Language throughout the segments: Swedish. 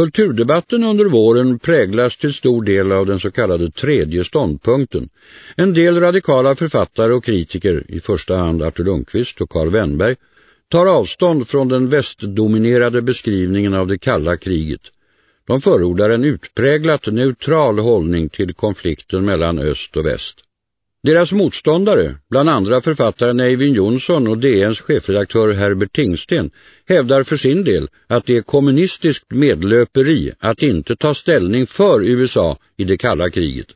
Kulturdebatten under våren präglas till stor del av den så kallade tredje ståndpunkten. En del radikala författare och kritiker, i första hand Artur Lundqvist och Karl Wenberg, tar avstånd från den västdominerade beskrivningen av det kalla kriget. De förordar en utpräglat neutral hållning till konflikten mellan öst och väst. Deras motståndare, bland andra författaren Eivind Jonsson och DNs chefredaktör Herbert Tingsten, hävdar för sin del att det är kommunistiskt medlöperi att inte ta ställning för USA i det kalla kriget.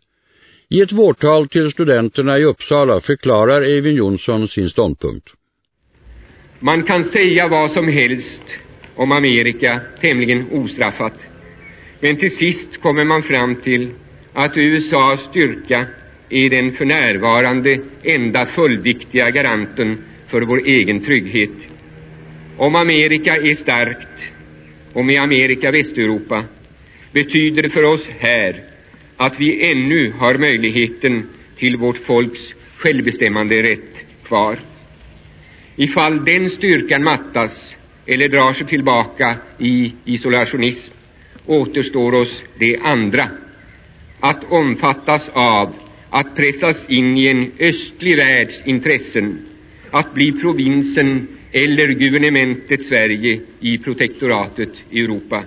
I ett vårtal till studenterna i Uppsala förklarar Eivind Jonsson sin ståndpunkt. Man kan säga vad som helst om Amerika tämligen ostraffat. Men till sist kommer man fram till att USAs styrka är den för närvarande enda fullviktiga garanten för vår egen trygghet. Om Amerika är starkt, och med Amerika Västeuropa, betyder det för oss här att vi ännu har möjligheten till vårt folks självbestämmande rätt kvar. Ifall den styrkan mattas eller drar sig tillbaka i isolationism återstår oss det andra, att omfattas av att pressas in i en östlig världs intressen, att bli provinsen eller guvernementet Sverige i protektoratet Europa.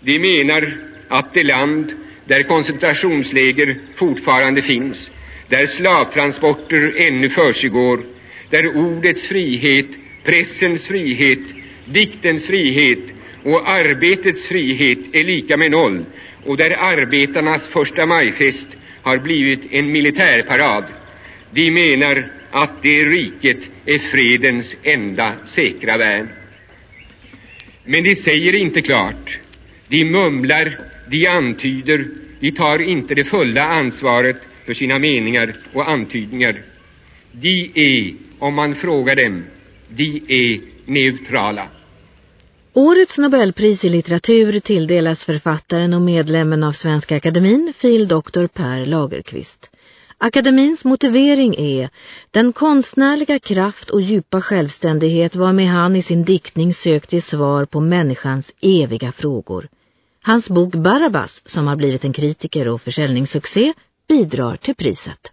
De menar att det land där koncentrationsläger fortfarande finns, där slavtransporter ännu försiggår, där ordets frihet, pressens frihet, diktens frihet och arbetets frihet är lika med noll och där arbetarnas första majfest har blivit en militärparad. De menar att det riket är fredens enda säkra värn. Men de säger inte klart. De mumlar, de antyder, de tar inte det fulla ansvaret för sina meningar och antydningar. De är, om man frågar dem, de är neutrala. Årets Nobelpris i litteratur tilldelas författaren och medlemmen av Svenska Akademin, fil. dr. Per Lagerqvist. Akademins motivering är den konstnärliga kraft och djupa självständighet varmed han i sin diktning sökt ge svar på människans eviga frågor. Hans bok Barabbas, som har blivit en kritiker och försäljningssuccé, bidrar till priset.